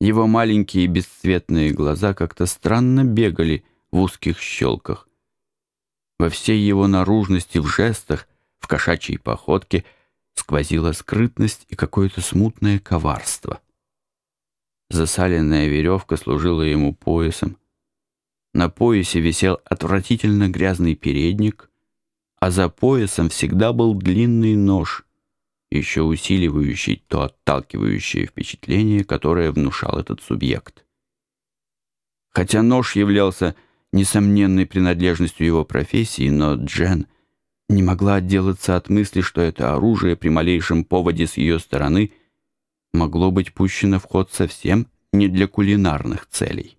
Его маленькие бесцветные глаза как-то странно бегали в узких щелках. Во всей его наружности, в жестах, в кошачьей походке сквозила скрытность и какое-то смутное коварство. Засаленная веревка служила ему поясом. На поясе висел отвратительно грязный передник, а за поясом всегда был длинный нож, еще усиливающий то отталкивающее впечатление, которое внушал этот субъект. Хотя нож являлся несомненной принадлежностью его профессии, но Джен не могла отделаться от мысли, что это оружие при малейшем поводе с ее стороны могло быть пущено в ход совсем не для кулинарных целей.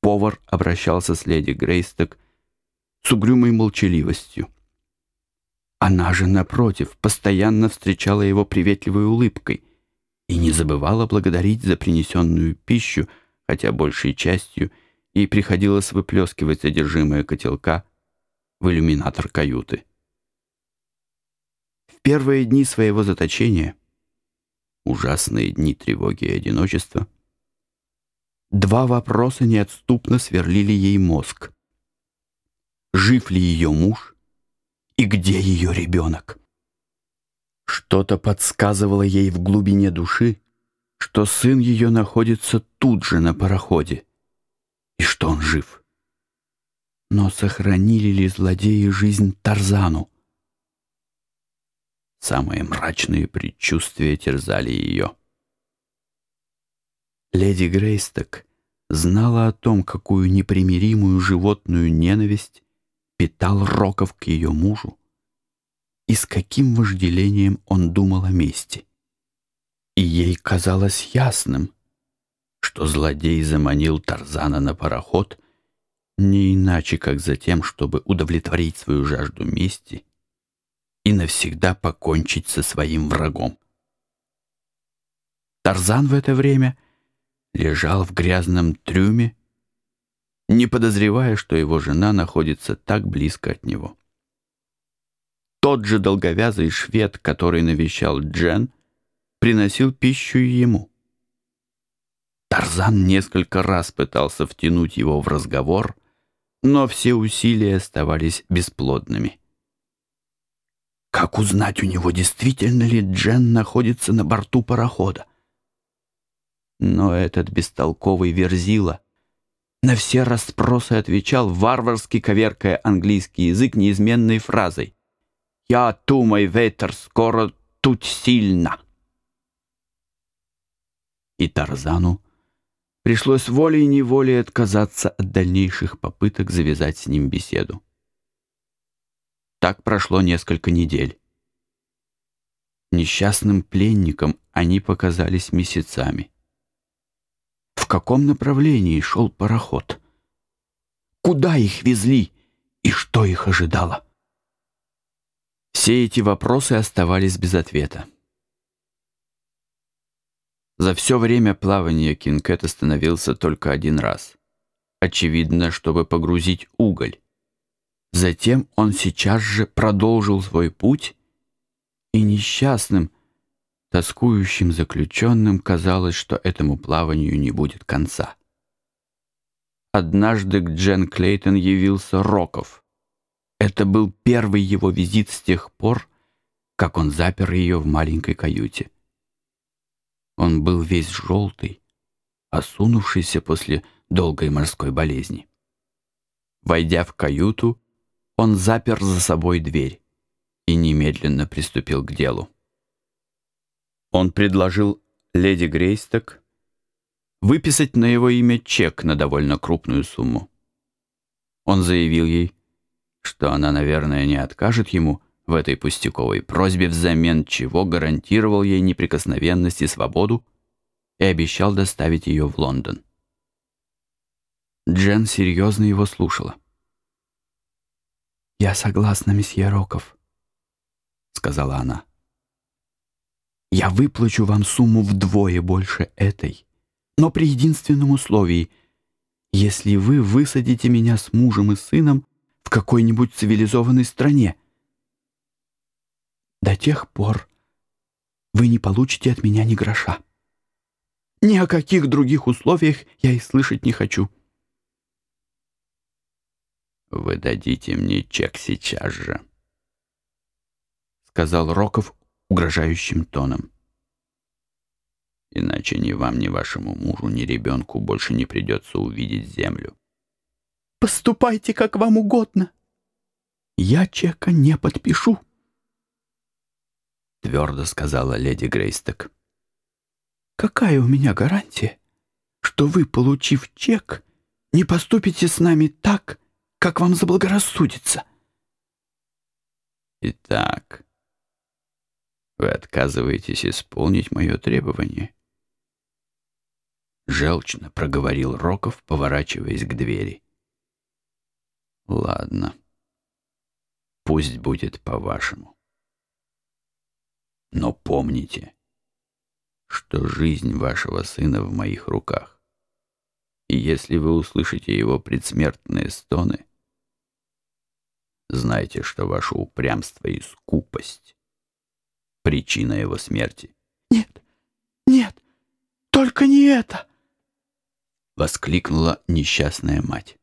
Повар обращался с леди Грейсток с угрюмой молчаливостью. Она же, напротив, постоянно встречала его приветливой улыбкой и не забывала благодарить за принесенную пищу, хотя большей частью ей приходилось выплескивать содержимое котелка в иллюминатор каюты. В первые дни своего заточения, ужасные дни тревоги и одиночества, два вопроса неотступно сверлили ей мозг. Жив ли ее муж и где ее ребенок? Что-то подсказывало ей в глубине души, что сын ее находится тут же на пароходе и что он жив. Но сохранили ли злодеи жизнь Тарзану? Самые мрачные предчувствия терзали ее. Леди Грейсток знала о том, какую непримиримую животную ненависть питал Роков к ее мужу и с каким вожделением он думал о мести. И ей казалось ясным, что злодей заманил Тарзана на пароход не иначе, как за тем, чтобы удовлетворить свою жажду мести и навсегда покончить со своим врагом. Тарзан в это время лежал в грязном трюме, не подозревая, что его жена находится так близко от него. Тот же долговязый швед, который навещал Джен, приносил пищу ему. Тарзан несколько раз пытался втянуть его в разговор, но все усилия оставались бесплодными. Как узнать у него, действительно ли Джен находится на борту парохода? Но этот бестолковый верзила на все расспросы отвечал, варварски коверкая английский язык неизменной фразой «Я думаю, ветер скоро тут сильно». И Тарзану пришлось волей-неволей отказаться от дальнейших попыток завязать с ним беседу. Так прошло несколько недель. Несчастным пленникам они показались месяцами. Каком направлении шел пароход? Куда их везли и что их ожидало? Все эти вопросы оставались без ответа. За все время плавания Кинкет остановился только один раз. Очевидно, чтобы погрузить уголь. Затем он сейчас же продолжил свой путь, и несчастным, тоскующим заключенным казалось, что этому плаванию не будет конца. Однажды к Джен Клейтон явился Роков. Это был первый его визит с тех пор, как он запер ее в маленькой каюте. Он был весь желтый, осунувшийся после долгой морской болезни. Войдя в каюту, он запер за собой дверь и немедленно приступил к делу. Он предложил леди Грейсток выписать на его имя чек на довольно крупную сумму. Он заявил ей, что она, наверное, не откажет ему, в этой пустяковой просьбе, взамен чего гарантировал ей неприкосновенность и свободу и обещал доставить ее в Лондон. Джен серьезно его слушала. «Я согласна, месье Роков», — сказала она. «Я выплачу вам сумму вдвое больше этой, но при единственном условии, если вы высадите меня с мужем и сыном в какой-нибудь цивилизованной стране, до тех пор вы не получите от меня ни гроша. Ни о каких других условиях я и слышать не хочу. «Вы дадите мне чек сейчас же», — сказал Роков угрожающим тоном. «Иначе ни вам, ни вашему мужу, ни ребенку больше не придется увидеть землю». «Поступайте, как вам угодно. Я чека не подпишу», — твердо сказала леди Грейсток. «Какая у меня гарантия, что вы, получив чек, не поступите с нами так, как вам заблагорассудится. Итак, вы отказываетесь исполнить мое требование? Желчно проговорил Роков, поворачиваясь к двери. Ладно, пусть будет по-вашему. Но помните, что жизнь вашего сына в моих руках. И если вы услышите его предсмертные стоны, Знайте, что ваше упрямство и скупость — причина его смерти. «Нет, нет, только не это!» — воскликнула несчастная мать.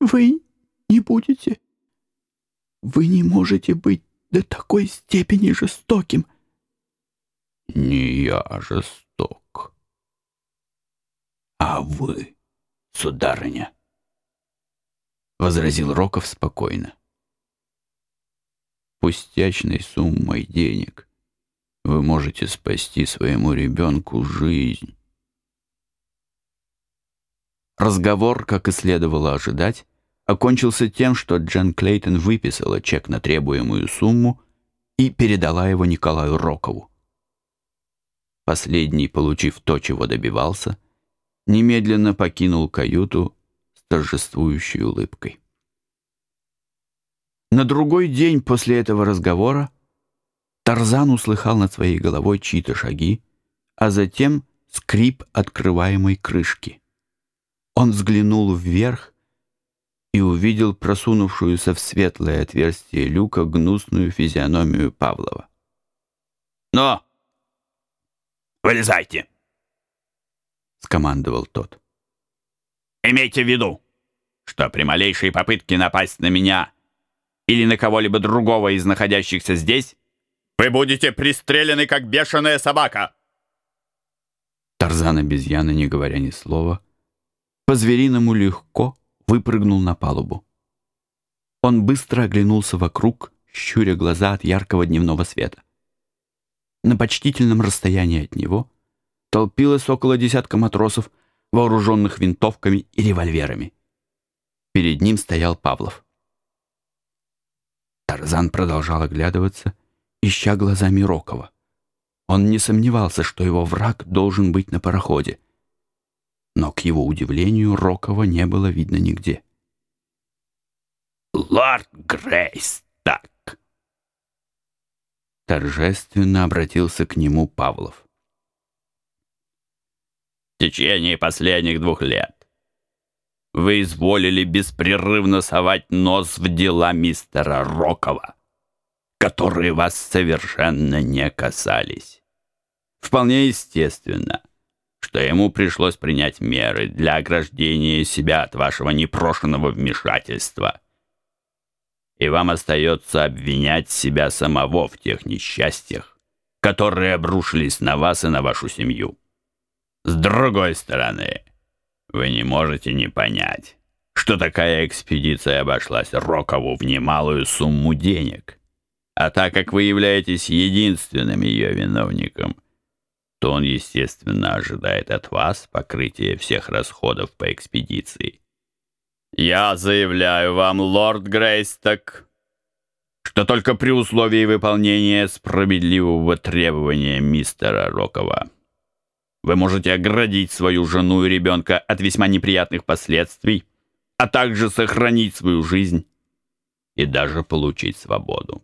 «Вы не будете, вы не можете быть до такой степени жестоким». «Не я жесток, а вы, сударыня» возразил Роков спокойно. Пустячной суммой денег вы можете спасти своему ребенку жизнь. Разговор, как и следовало ожидать, окончился тем, что Джен Клейтон выписала чек на требуемую сумму и передала его Николаю Рокову. Последний, получив то, чего добивался, немедленно покинул каюту торжествующей улыбкой. На другой день после этого разговора Тарзан услыхал над своей головой чьи-то шаги, а затем скрип открываемой крышки. Он взглянул вверх и увидел просунувшуюся в светлое отверстие люка гнусную физиономию Павлова. «Но! Вылезайте!» — скомандовал тот. Имейте в виду, что при малейшей попытке напасть на меня или на кого-либо другого из находящихся здесь, вы будете пристрелены, как бешеная собака. Тарзан обезьяна, не говоря ни слова, по-звериному легко выпрыгнул на палубу. Он быстро оглянулся вокруг, щуря глаза от яркого дневного света. На почтительном расстоянии от него толпилось около десятка матросов, вооруженных винтовками и револьверами. Перед ним стоял Павлов. Тарзан продолжал оглядываться, ища глазами Рокова. Он не сомневался, что его враг должен быть на пароходе. Но, к его удивлению, Рокова не было видно нигде. «Лорд Грейс, так!» Торжественно обратился к нему Павлов течение последних двух лет вы изволили беспрерывно совать нос в дела мистера Рокова, которые вас совершенно не касались. Вполне естественно, что ему пришлось принять меры для ограждения себя от вашего непрошенного вмешательства. И вам остается обвинять себя самого в тех несчастьях, которые обрушились на вас и на вашу семью. С другой стороны, вы не можете не понять, что такая экспедиция обошлась Рокову в немалую сумму денег. А так как вы являетесь единственным ее виновником, то он, естественно, ожидает от вас покрытия всех расходов по экспедиции. Я заявляю вам, лорд Грейсток, что только при условии выполнения справедливого требования мистера Рокова вы можете оградить свою жену и ребенка от весьма неприятных последствий, а также сохранить свою жизнь и даже получить свободу.